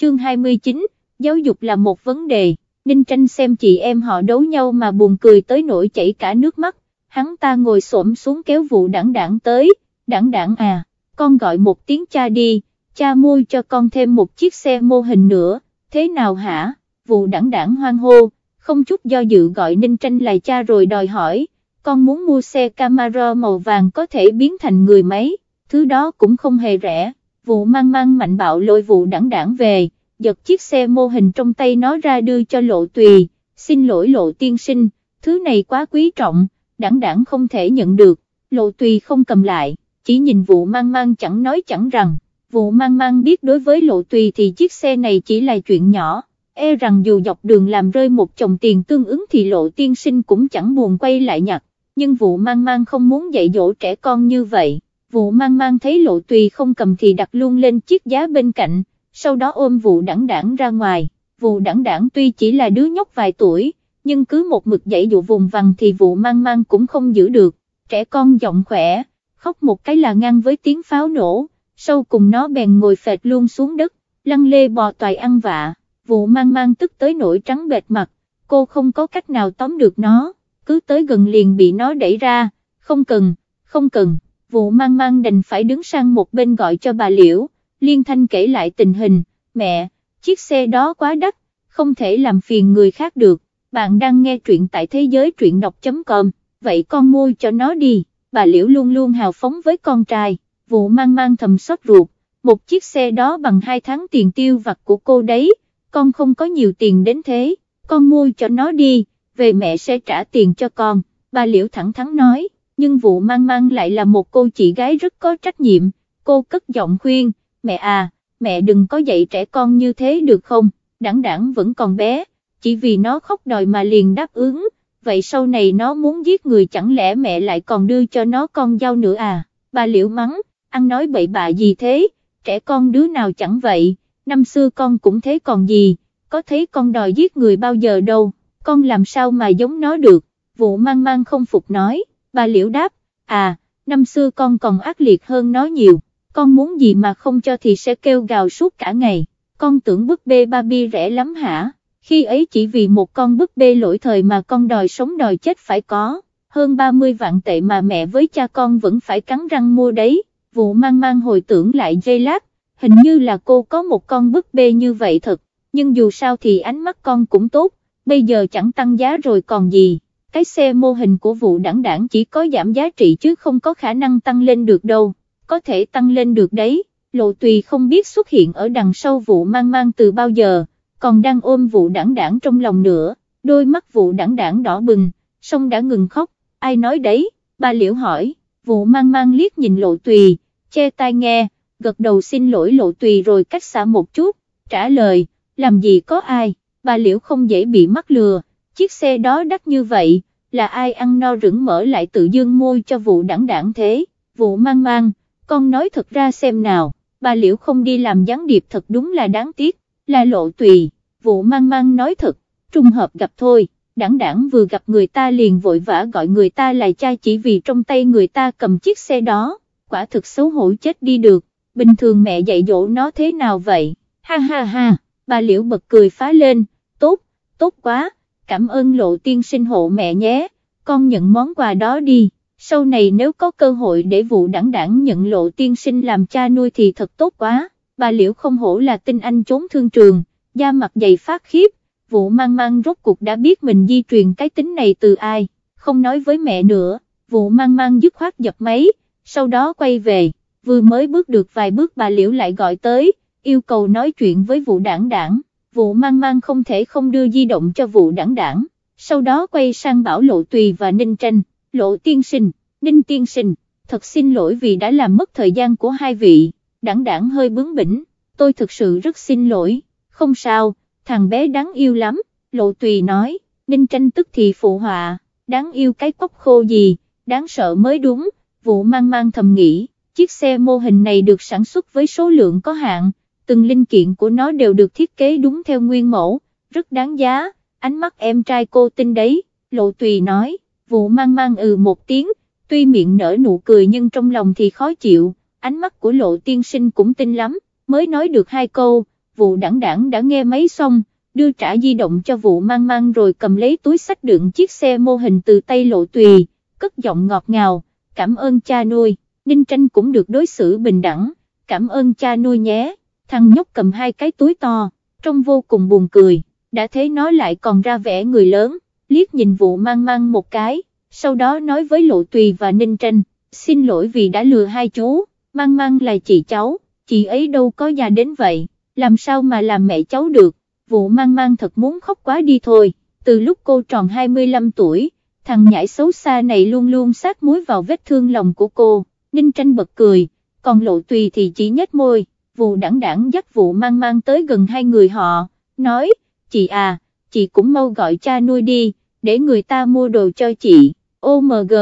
chương 29, giáo dục là một vấn đề, Ninh Tranh xem chị em họ đấu nhau mà buồn cười tới nỗi chảy cả nước mắt, hắn ta ngồi xổm xuống kéo vụ đảng đảng tới, đảng đảng à, con gọi một tiếng cha đi, cha mua cho con thêm một chiếc xe mô hình nữa, thế nào hả, vụ đảng đảng hoang hô, không chút do dự gọi Ninh Tranh là cha rồi đòi hỏi, con muốn mua xe Camaro màu vàng có thể biến thành người máy, thứ đó cũng không hề rẻ, vụ mang mang mạnh bạo lôi vụ đẳng đảng về, giật chiếc xe mô hình trong tay nó ra đưa cho lộ tùy, xin lỗi lộ tiên sinh, thứ này quá quý trọng, đẳng đảng không thể nhận được, lộ tùy không cầm lại, chỉ nhìn vụ mang mang chẳng nói chẳng rằng, vụ mang mang biết đối với lộ tùy thì chiếc xe này chỉ là chuyện nhỏ, e rằng dù dọc đường làm rơi một chồng tiền tương ứng thì lộ tiên sinh cũng chẳng buồn quay lại nhặt, nhưng vụ mang mang không muốn dạy dỗ trẻ con như vậy, vụ mang mang thấy lộ tùy không cầm thì đặt luôn lên chiếc giá bên cạnh, sau đó ôm vụ đẳng đảng ra ngoài, vụ đẳng đảng tuy chỉ là đứa nhóc vài tuổi, nhưng cứ một mực dạy dụ vùng vằng thì vụ mang mang cũng không giữ được, trẻ con giọng khỏe, khóc một cái là ngang với tiếng pháo nổ, sau cùng nó bèn ngồi phệt luôn xuống đất, lăn lê bò toài ăn vạ, vụ mang mang tức tới nỗi trắng bệt mặt, cô không có cách nào tóm được nó, cứ tới gần liền bị nó đẩy ra, không cần, không cần, vụ mang mang đành phải đứng sang một bên gọi cho bà Liễu, Liên Thanh kể lại tình hình, mẹ, chiếc xe đó quá đắt, không thể làm phiền người khác được, bạn đang nghe truyện tại thế giới truyện đọc.com, vậy con mua cho nó đi, bà Liễu luôn luôn hào phóng với con trai, vụ mang mang thầm xót ruột, một chiếc xe đó bằng hai tháng tiền tiêu vặt của cô đấy, con không có nhiều tiền đến thế, con mua cho nó đi, về mẹ sẽ trả tiền cho con, bà Liễu thẳng thắn nói, nhưng vụ mang mang lại là một cô chị gái rất có trách nhiệm, cô cất giọng khuyên, mẹ à, mẹ đừng có dạy trẻ con như thế được không, đẳng đẳng vẫn còn bé, chỉ vì nó khóc đòi mà liền đáp ứng, vậy sau này nó muốn giết người chẳng lẽ mẹ lại còn đưa cho nó con dao nữa à, bà liễu mắng, ăn nói bậy bạ gì thế, trẻ con đứa nào chẳng vậy, năm xưa con cũng thế còn gì, có thấy con đòi giết người bao giờ đâu, con làm sao mà giống nó được, vụ mang mang không phục nói, bà liễu đáp, à, năm xưa con còn ác liệt hơn nó nhiều con muốn gì mà không cho thì sẽ kêu gào suốt cả ngày, con tưởng bức bê Barbie rẻ lắm hả, khi ấy chỉ vì một con bức bê lỗi thời mà con đòi sống đòi chết phải có, hơn 30 vạn tệ mà mẹ với cha con vẫn phải cắn răng mua đấy, vụ mang mang hồi tưởng lại dây lát, hình như là cô có một con bức bê như vậy thật, nhưng dù sao thì ánh mắt con cũng tốt, bây giờ chẳng tăng giá rồi còn gì. Cái xe mô hình của vụ đảng đảng chỉ có giảm giá trị chứ không có khả năng tăng lên được đâu. Có thể tăng lên được đấy, lộ tùy không biết xuất hiện ở đằng sau vụ mang mang từ bao giờ, còn đang ôm vụ đảng đảng trong lòng nữa, đôi mắt vụ đảng đảng đỏ bừng, song đã ngừng khóc, ai nói đấy, bà liễu hỏi, vụ mang mang liếc nhìn lộ tùy, che tai nghe, gật đầu xin lỗi lộ tùy rồi cách xa một chút, trả lời, làm gì có ai, bà liễu không dễ bị mắc lừa, chiếc xe đó đắt như vậy, là ai ăn no rửng mở lại tự dương môi cho vụ đẳng đảng thế, vụ mang mang, con nói thật ra xem nào, bà Liễu không đi làm gián điệp thật đúng là đáng tiếc, là lộ tùy, vụ mang mang nói thật, trùng hợp gặp thôi, đẳng đảng vừa gặp người ta liền vội vã gọi người ta là cha chỉ vì trong tay người ta cầm chiếc xe đó, quả thực xấu hổ chết đi được, bình thường mẹ dạy dỗ nó thế nào vậy, ha ha ha, bà Liễu bật cười phá lên, tốt, tốt quá, cảm ơn lộ tiên sinh hộ mẹ nhé, con nhận món quà đó đi sau này nếu có cơ hội để vụ đảng đảng nhận lộ tiên sinh làm cha nuôi thì thật tốt quá, bà liễu không hổ là tinh anh trốn thương trường, da mặt dày phát khiếp, vụ mang mang rốt cuộc đã biết mình di truyền cái tính này từ ai, không nói với mẹ nữa, vụ mang mang dứt khoát dập máy, sau đó quay về, vừa mới bước được vài bước bà liễu lại gọi tới, yêu cầu nói chuyện với vụ đảng đảng, vụ mang mang không thể không đưa di động cho vụ đảng đảng, sau đó quay sang bảo lộ tùy và ninh tranh. Lộ tiên sinh, ninh tiên sinh, thật xin lỗi vì đã làm mất thời gian của hai vị, đảng đảng hơi bướng bỉnh, tôi thực sự rất xin lỗi, không sao, thằng bé đáng yêu lắm, lộ tùy nói, ninh tranh tức thì phụ họa, đáng yêu cái cốc khô gì, đáng sợ mới đúng, vụ mang mang thầm nghĩ, chiếc xe mô hình này được sản xuất với số lượng có hạn, từng linh kiện của nó đều được thiết kế đúng theo nguyên mẫu, rất đáng giá, ánh mắt em trai cô tin đấy, lộ tùy nói vụ mang mang ừ một tiếng, tuy miệng nở nụ cười nhưng trong lòng thì khó chịu, ánh mắt của lộ tiên sinh cũng tin lắm, mới nói được hai câu, vụ đảng đảng đã nghe máy xong, đưa trả di động cho vụ mang mang rồi cầm lấy túi sách đựng chiếc xe mô hình từ tay lộ tùy, cất giọng ngọt ngào, cảm ơn cha nuôi, Ninh Tranh cũng được đối xử bình đẳng, cảm ơn cha nuôi nhé, thằng nhóc cầm hai cái túi to, trông vô cùng buồn cười, đã thấy nó lại còn ra vẻ người lớn, liếc nhìn vụ mang mang một cái, sau đó nói với lộ tùy và Ninh Tranh, xin lỗi vì đã lừa hai chú, mang mang là chị cháu, chị ấy đâu có già đến vậy, làm sao mà làm mẹ cháu được vụ mang mang thật muốn khóc quá đi thôi, từ lúc cô tròn 25 tuổi, thằng nhãi xấu xa này luôn luôn sát muối vào vết thương lòng của cô, Ninh tranh bật cười, còn lộ tùy thì chỉ nhếch môi, vụ đảng đảng dắt vụ mang mang tới gần hai người họ, nói, chị à, chị cũng mau gọi cha nuôi đi, để người ta mua đồ cho chị, OMG,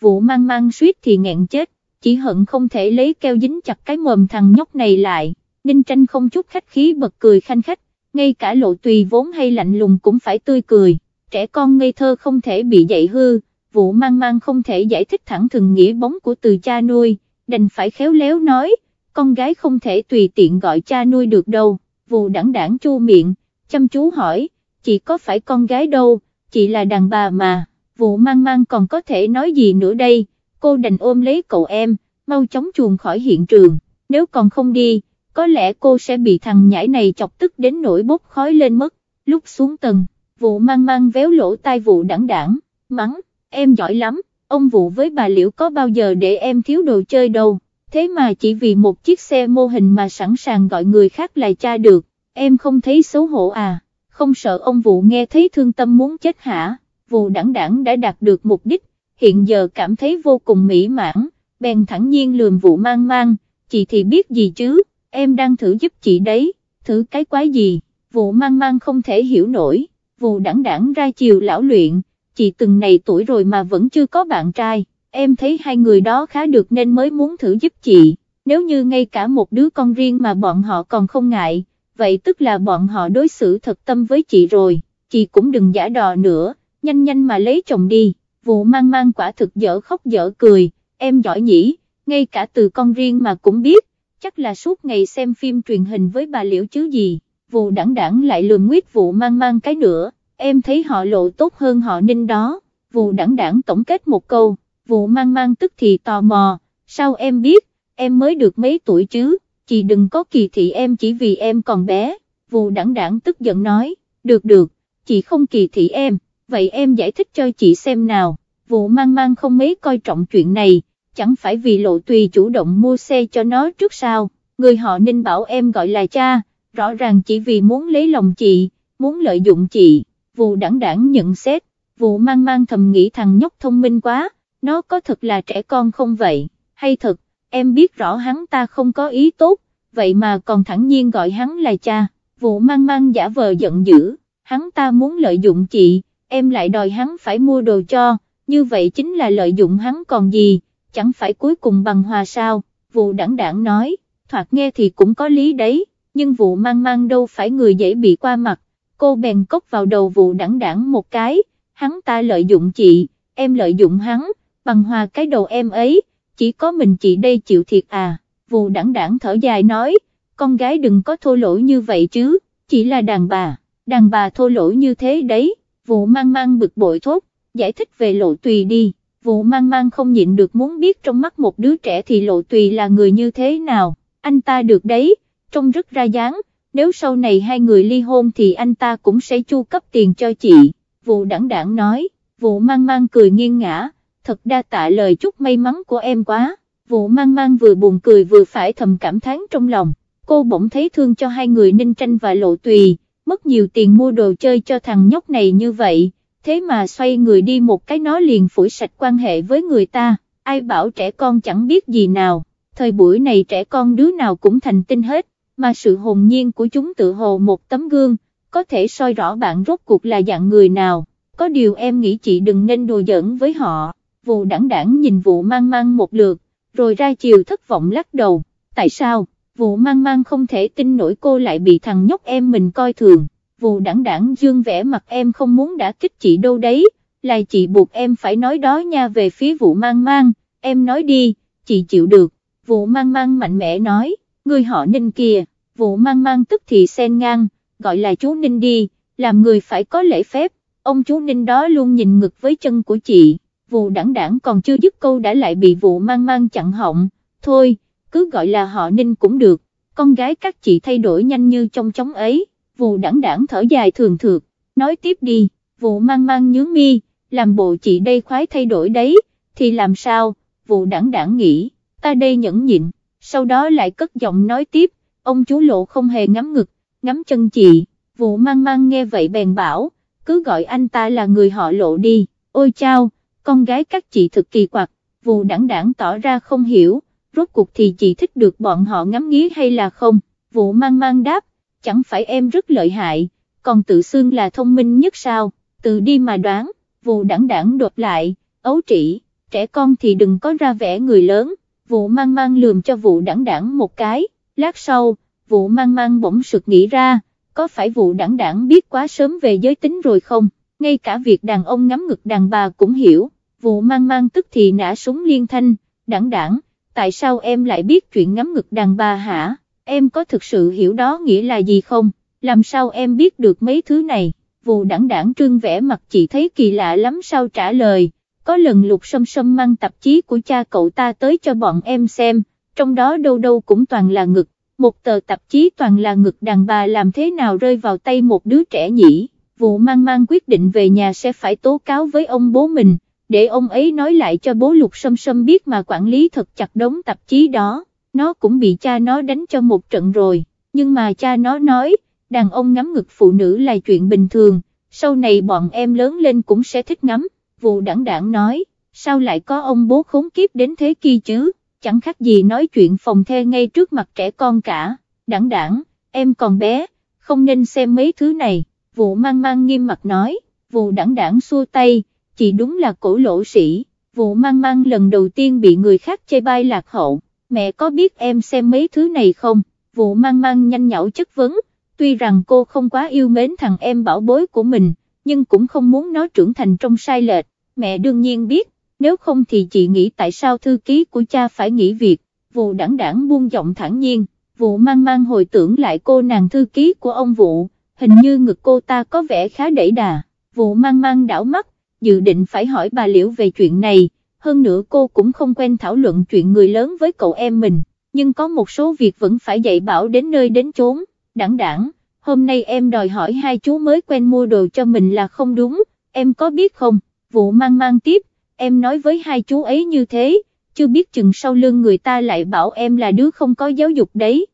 vụ mang mang suýt thì nghẹn chết, chỉ hận không thể lấy keo dính chặt cái mồm thằng nhóc này lại, Ninh tranh không chút khách khí bật cười khanh khách, ngay cả lộ tùy vốn hay lạnh lùng cũng phải tươi cười, trẻ con ngây thơ không thể bị dạy hư, vụ mang mang không thể giải thích thẳng thừng nghĩa bóng của từ cha nuôi, đành phải khéo léo nói, con gái không thể tùy tiện gọi cha nuôi được đâu, vù đẳng đảng chu miệng, chăm chú hỏi, chị có phải con gái đâu, chị là đàn bà mà, vụ mang mang còn có thể nói gì nữa đây, cô đành ôm lấy cậu em, mau chóng chuồn khỏi hiện trường, nếu còn không đi, có lẽ cô sẽ bị thằng nhãi này chọc tức đến nỗi bốc khói lên mất, lúc xuống tầng, vụ mang mang véo lỗ tai vụ đẳng đảng, mắng, em giỏi lắm, ông vụ với bà Liễu có bao giờ để em thiếu đồ chơi đâu, thế mà chỉ vì một chiếc xe mô hình mà sẵn sàng gọi người khác là cha được, em không thấy xấu hổ à, không sợ ông vụ nghe thấy thương tâm muốn chết hả, vụ đẳng đẳng đã đạt được mục đích, hiện giờ cảm thấy vô cùng mỹ mãn, bèn thẳng nhiên lườm vụ mang mang, chị thì biết gì chứ em đang thử giúp chị đấy, thử cái quái gì, vụ mang mang không thể hiểu nổi, vụ đẳng đẳng ra chiều lão luyện, chị từng này tuổi rồi mà vẫn chưa có bạn trai, em thấy hai người đó khá được nên mới muốn thử giúp chị, nếu như ngay cả một đứa con riêng mà bọn họ còn không ngại, vậy tức là bọn họ đối xử thật tâm với chị rồi, chị cũng đừng giả đò nữa, nhanh nhanh mà lấy chồng đi, vụ mang mang quả thực dở khóc dở cười, em giỏi nhỉ, ngay cả từ con riêng mà cũng biết, chắc là suốt ngày xem phim truyền hình với bà liễu chứ gì, vụ đẳng đẳng lại lườm nguyết vụ mang mang cái nữa, em thấy họ lộ tốt hơn họ ninh đó, vụ đẳng đẳng tổng kết một câu, vụ mang mang tức thì tò mò, sao em biết, em mới được mấy tuổi chứ, chị đừng có kỳ thị em chỉ vì em còn bé, vụ đẳng đẳng tức giận nói, được được, chị không kỳ thị em, vậy em giải thích cho chị xem nào, vụ mang mang không mấy coi trọng chuyện này, chẳng phải vì lộ tùy chủ động mua xe cho nó trước sao, người họ nên bảo em gọi là cha, rõ ràng chỉ vì muốn lấy lòng chị, muốn lợi dụng chị, vụ đẳng đẳng nhận xét, vụ mang mang thầm nghĩ thằng nhóc thông minh quá, nó có thật là trẻ con không vậy, hay thật, em biết rõ hắn ta không có ý tốt, vậy mà còn thẳng nhiên gọi hắn là cha, vụ mang mang giả vờ giận dữ, hắn ta muốn lợi dụng chị, em lại đòi hắn phải mua đồ cho, như vậy chính là lợi dụng hắn còn gì chẳng phải cuối cùng bằng hòa sao, vụ đảng đảng nói, thoạt nghe thì cũng có lý đấy, nhưng vụ mang mang đâu phải người dễ bị qua mặt, cô bèn cốc vào đầu vụ đảng đảng một cái, hắn ta lợi dụng chị, em lợi dụng hắn, bằng hòa cái đầu em ấy, chỉ có mình chị đây chịu thiệt à, vù đẳng đẳng thở dài nói, con gái đừng có thô lỗ như vậy chứ, chỉ là đàn bà, đàn bà thô lỗ như thế đấy, vụ mang mang bực bội thốt, giải thích về lộ tùy đi vụ mang mang không nhịn được muốn biết trong mắt một đứa trẻ thì lộ tùy là người như thế nào, anh ta được đấy, trông rất ra dáng, nếu sau này hai người ly hôn thì anh ta cũng sẽ chu cấp tiền cho chị, vụ đẳng đẳng nói, vụ mang mang cười nghiêng ngã, thật đa tạ lời chúc may mắn của em quá, vụ mang mang vừa buồn cười vừa phải thầm cảm thán trong lòng, cô bỗng thấy thương cho hai người ninh tranh và lộ tùy, mất nhiều tiền mua đồ chơi cho thằng nhóc này như vậy. Thế mà xoay người đi một cái nó liền phủi sạch quan hệ với người ta, ai bảo trẻ con chẳng biết gì nào, thời buổi này trẻ con đứa nào cũng thành tinh hết, mà sự hồn nhiên của chúng tự hồ một tấm gương, có thể soi rõ bạn rốt cuộc là dạng người nào, có điều em nghĩ chị đừng nên đùa giỡn với họ, vụ đẳng đẳng nhìn vụ mang mang một lượt, rồi ra chiều thất vọng lắc đầu, tại sao, vụ mang mang không thể tin nổi cô lại bị thằng nhóc em mình coi thường. Vụ đảng đảng dương vẽ mặt em không muốn đã kích chị đâu đấy, là chị buộc em phải nói đó nha về phía vụ mang mang, em nói đi, chị chịu được, vụ mang mang mạnh mẽ nói, người họ ninh kìa, vụ mang mang tức thì sen ngang, gọi là chú Ninh đi, làm người phải có lễ phép, ông chú Ninh đó luôn nhìn ngực với chân của chị, vụ đảng đảng còn chưa dứt câu đã lại bị vụ mang mang chặn họng, thôi, cứ gọi là họ Ninh cũng được, con gái các chị thay đổi nhanh như trong chóng ấy, vụ đảng đảng thở dài thường thượt, nói tiếp đi, vụ mang mang nhướng mi, làm bộ chị đây khoái thay đổi đấy, thì làm sao, vụ đảng đảng nghĩ, ta đây nhẫn nhịn, sau đó lại cất giọng nói tiếp, ông chú lộ không hề ngắm ngực, ngắm chân chị, vụ mang mang nghe vậy bèn bảo, cứ gọi anh ta là người họ lộ đi, ôi chao, con gái các chị thực kỳ quặc, vù đảng đảng tỏ ra không hiểu, rốt cuộc thì chị thích được bọn họ ngắm nghía hay là không, vụ mang mang đáp, chẳng phải em rất lợi hại, còn tự xưng là thông minh nhất sao, tự đi mà đoán, vụ đảng đảng đột lại, ấu trĩ, trẻ con thì đừng có ra vẻ người lớn, vụ mang mang lườm cho vụ đảng đảng một cái, lát sau, vụ mang mang bỗng sực nghĩ ra, có phải vụ đảng đảng biết quá sớm về giới tính rồi không, ngay cả việc đàn ông ngắm ngực đàn bà cũng hiểu, vụ mang mang tức thì nã súng liên thanh, đẳng đẳng, tại sao em lại biết chuyện ngắm ngực đàn bà hả, em có thực sự hiểu đó nghĩa là gì không, làm sao em biết được mấy thứ này, vụ đẳng đẳng trương vẽ mặt chị thấy kỳ lạ lắm sao trả lời, có lần lục sâm sâm mang tạp chí của cha cậu ta tới cho bọn em xem, trong đó đâu đâu cũng toàn là ngực, một tờ tạp chí toàn là ngực đàn bà làm thế nào rơi vào tay một đứa trẻ nhỉ, vụ mang mang quyết định về nhà sẽ phải tố cáo với ông bố mình, để ông ấy nói lại cho bố lục sâm sâm biết mà quản lý thật chặt đống tạp chí đó, nó cũng bị cha nó đánh cho một trận rồi, nhưng mà cha nó nói, đàn ông ngắm ngực phụ nữ là chuyện bình thường, sau này bọn em lớn lên cũng sẽ thích ngắm, vụ đảng đảng nói, sao lại có ông bố khốn kiếp đến thế kia chứ, chẳng khác gì nói chuyện phòng the ngay trước mặt trẻ con cả, đảng đảng, em còn bé, không nên xem mấy thứ này, vụ mang mang nghiêm mặt nói, vụ đảng đảng xua tay, chị đúng là cổ lỗ sĩ, vụ mang mang lần đầu tiên bị người khác chê bai lạc hậu, mẹ có biết em xem mấy thứ này không, vụ mang mang nhanh nhảu chất vấn, tuy rằng cô không quá yêu mến thằng em bảo bối của mình, nhưng cũng không muốn nó trưởng thành trong sai lệch, mẹ đương nhiên biết, nếu không thì chị nghĩ tại sao thư ký của cha phải nghỉ việc, vụ đảng đảng buông giọng thẳng nhiên, vụ mang mang hồi tưởng lại cô nàng thư ký của ông vụ, hình như ngực cô ta có vẻ khá đẩy đà, vụ mang mang đảo mắt, dự định phải hỏi bà Liễu về chuyện này, hơn nữa cô cũng không quen thảo luận chuyện người lớn với cậu em mình, nhưng có một số việc vẫn phải dạy bảo đến nơi đến chốn, đẳng đẳng, hôm nay em đòi hỏi hai chú mới quen mua đồ cho mình là không đúng, em có biết không, vụ mang mang tiếp, em nói với hai chú ấy như thế, chưa biết chừng sau lưng người ta lại bảo em là đứa không có giáo dục đấy.